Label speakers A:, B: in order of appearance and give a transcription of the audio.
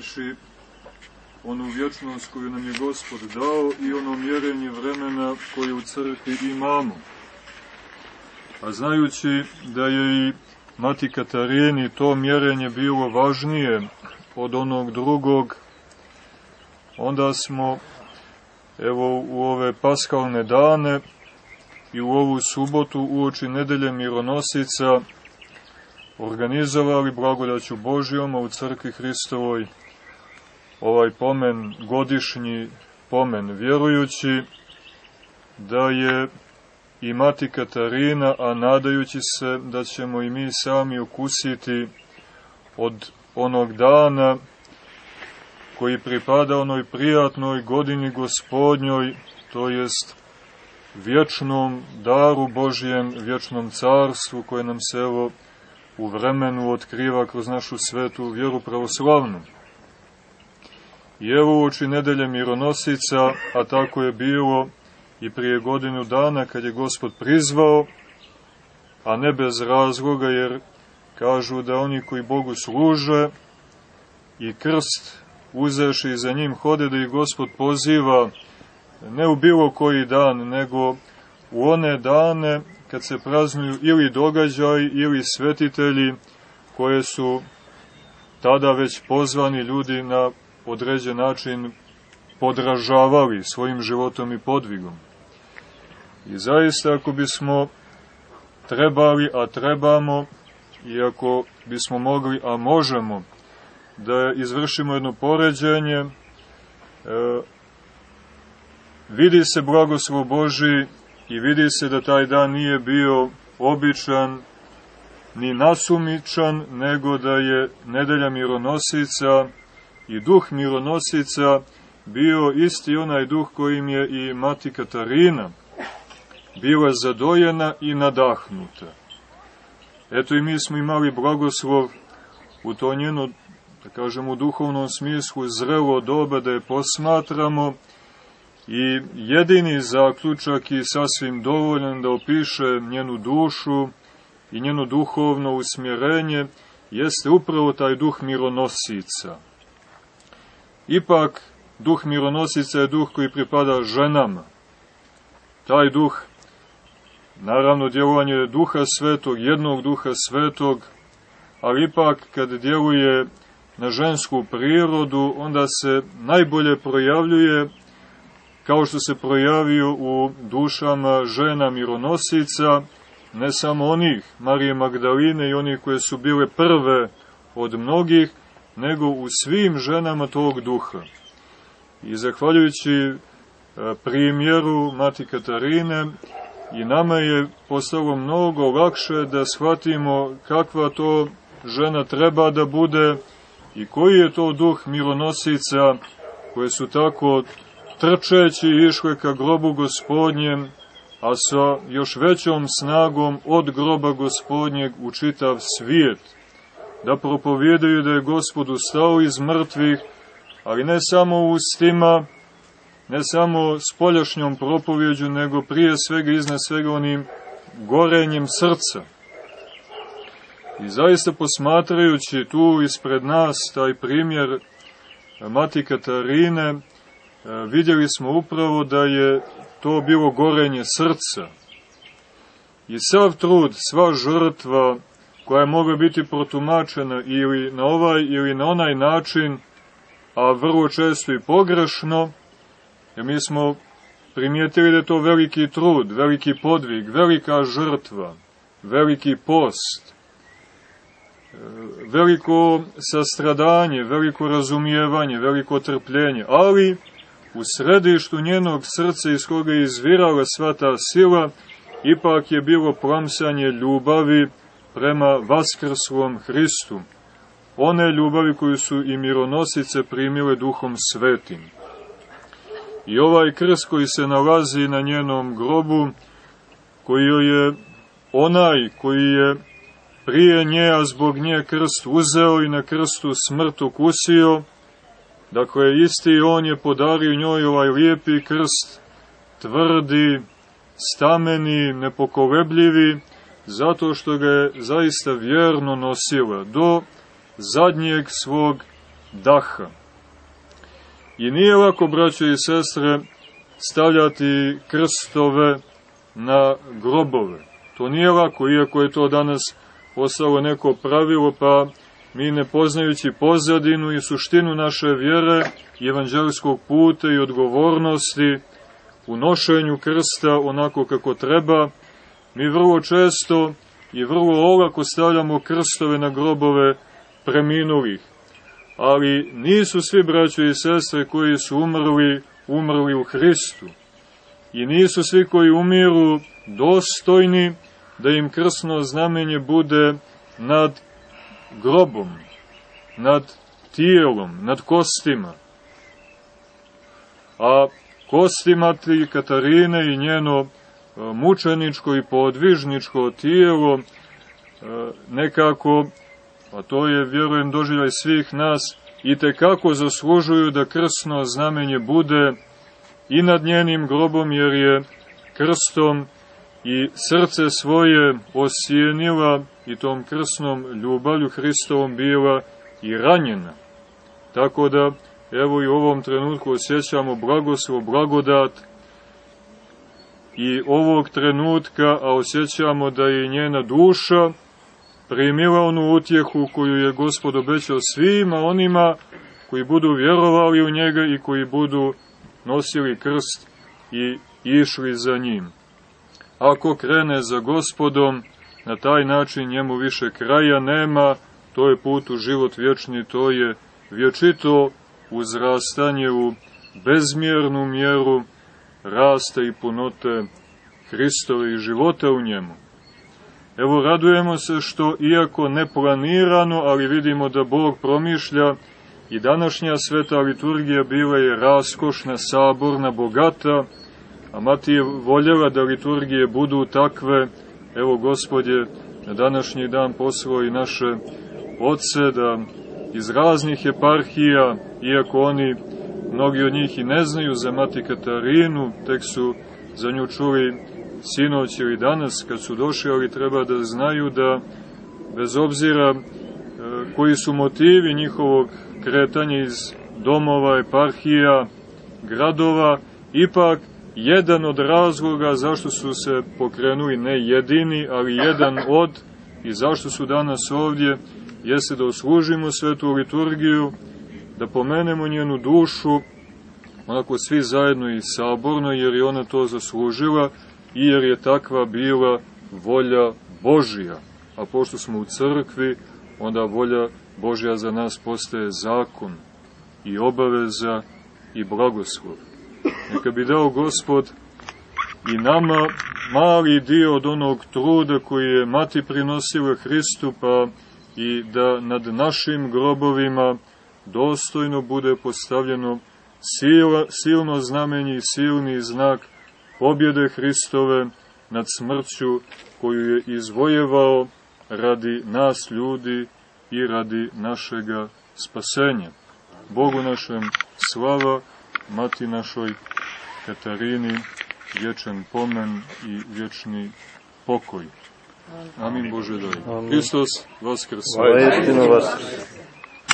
A: znajući onu vječnost koju nam je Gospod dao i ono mjerenje vremena koje u crkvi imamo. A znajući da je i Mati Katarini to mjerenje bilo važnije od onog drugog, onda smo evo u ove paskalne dane i u ovu subotu uoči nedelje mironosica organizovali blagodaću Božijom u crkvi Hristovoj ovaj pomen, godišnji pomen, vjerujući da je i mati Katarina, a nadajući se da ćemo i mi sami ukusiti od onog dana koji pripada onoj prijatnoj godini gospodnjoj, to jest vječnom daru Božijem, vječnom carstvu koje nam se evo u vremenu otkriva kroz našu svetu vjeru pravoslavnu. I evo uoči nedelje mironosica, a tako je bilo i prije godinu dana kad je Gospod prizvao, a ne bez razloga jer kažu da oni koji Bogu služe i krst uzeši za njim hode da ih Gospod poziva ne u bilo koji dan, nego u one dane kad se praznuju ili događaj ili svetitelji koje su tada već pozvani ljudi na određen način podražavali svojim životom i podvigom. I zaista ako bismo trebali, a trebamo, i ako bismo mogli, a možemo, da izvršimo jedno poređenje, e, vidi se blagoslov Boži i vidi se da taj dan nije bio običan ni nasumičan, nego da je nedelja mironosica i duh mironosica bio isti onaj duh kojim je i mati Katarina bila zadojena i nadahnuta. Eto i mi smo imali blagoslov u to njeno, da kažem u duhovnom smislu, zrelo doba da je posmatramo i jedini zaključak i sasvim dovoljan da opiše njenu dušu i njeno duhovno usmjerenje jeste upravo taj duh mironosica. Ipak, duh mironosica je duh koji pripada ženama. Taj duh, naravno, djelovanje duha svetog, jednog duha svetog, ali ipak kad djeluje na žensku prirodu, onda se najbolje projavljuje kao što se projavio u dušama žena mironosica, ne samo onih, Marije Magdaline i onih koje su bile prve od mnogih, nego u svim ženama tog duha. I zahvaljujući e, primjeru Mati Katarine, i nama je postalo mnogo lakše da shvatimo kakva to žena treba da bude i koji je to duh mironosica koje su tako trčeći išle ka grobu gospodnjem, a sa još većom snagom od groba gospodnjeg u čitav svijet, da propovjedaju da je gospod ustao iz mrtvih, ali ne samo ustima, ne samo spoljašnjom propovjeđu, nego prije svega iznad svega onim gorenjem srca. I zaista posmatrajući tu ispred nas taj primjer Mati Katarine, E, vidjeli smo upravo da je to bilo gorenje srca. I sav trud, sva žrtva koja je mogla biti protumačena ili na ovaj ili na onaj način, a vrlo često i pogrešno, jer mi smo primijetili da je to veliki trud, veliki podvig, velika žrtva, veliki post, e, veliko sastradanje, veliko razumijevanje, veliko trpljenje, ali u središtu njenog srca iz koga je izvirala sva ta sila, ipak je bilo plamsanje ljubavi prema vaskrslom Hristu, one ljubavi koju su i mironosice primile duhom svetim. I ovaj krst koji se nalazi na njenom grobu, koji je onaj koji je prije nje, a zbog nje krst uzeo i na krstu smrt okusio, Dakle, isti on je podario njoj ovaj lijepi krst, tvrdi, stameni, nepokolebljivi, zato što ga je zaista vjerno nosila do zadnjeg svog daha. I nije lako, braćo i sestre, stavljati krstove na grobove. To nije lako, iako je to danas postalo neko pravilo, pa mi ne poznajući pozadinu i suštinu naše vjere, evanđelskog puta i odgovornosti u nošenju krsta onako kako treba, mi vrlo često i vrlo olako stavljamo krstove na grobove preminulih. Ali nisu svi braćo i sestre koji su umrli, umrli u Hristu. I nisu svi koji umiru dostojni da im krsno znamenje bude nad grobom, nad tijelom, nad kostima. A kosti matri Katarine i njeno mučeničko i podvižničko tijelo e, nekako, a to je, vjerujem, doživljaj svih nas, i te kako zaslužuju da krsno znamenje bude i nad njenim grobom, jer je krstom i srce svoje osijenila i tom krsnom ljubavlju Hristovom bila i ranjena. Tako da, evo i u ovom trenutku osjećamo blagoslov, blagodat i ovog trenutka, a osjećamo da je njena duša primila onu utjehu koju je Gospod obećao svima onima koji budu vjerovali u njega i koji budu nosili krst i išli za njim. Ako krene za gospodom, na taj način njemu više kraja nema, to je put u život vječni, to je vječito uzrastanje u bezmjernu mjeru rasta i punote Hristove i života u njemu. Evo, radujemo se što, iako neplanirano, ali vidimo da Bog promišlja, i današnja sveta liturgija bila je raskošna, saborna, bogata, a mati je voljela da liturgije budu takve, evo gospodje, na današnji dan poslao i naše oce da iz raznih eparhija, iako oni, mnogi od njih i ne znaju za mati Katarinu, tek su za nju čuli sinoć ili danas kad su došli, ali treba da znaju da bez obzira e, koji su motivi njihovog kretanja iz domova, eparhija, gradova, ipak jedan od razloga zašto su se pokrenuli, ne jedini, ali jedan od, i zašto su danas ovdje, jeste da oslužimo svetu liturgiju, da pomenemo njenu dušu, onako svi zajedno i saborno, jer je ona to zaslužila i jer je takva bila volja Božija. A pošto smo u crkvi, onda volja Božja za nas postaje zakon i obaveza i blagoslov. Neka bi dao Gospod i nama mali dio od onog truda koji je mati prinosila Hristu, pa i da nad našim grobovima dostojno bude postavljeno sila, silno znamenje i silni znak pobjede Hristove nad smrću koju je izvojevao radi nas ljudi i radi našega spasenja. Bogu našem slava, mati našoj Katarini, vječan pomen i vječni pokoj. Amin Bože daj. Hristos Vaskrs.
B: Vaistinu Vaskrs.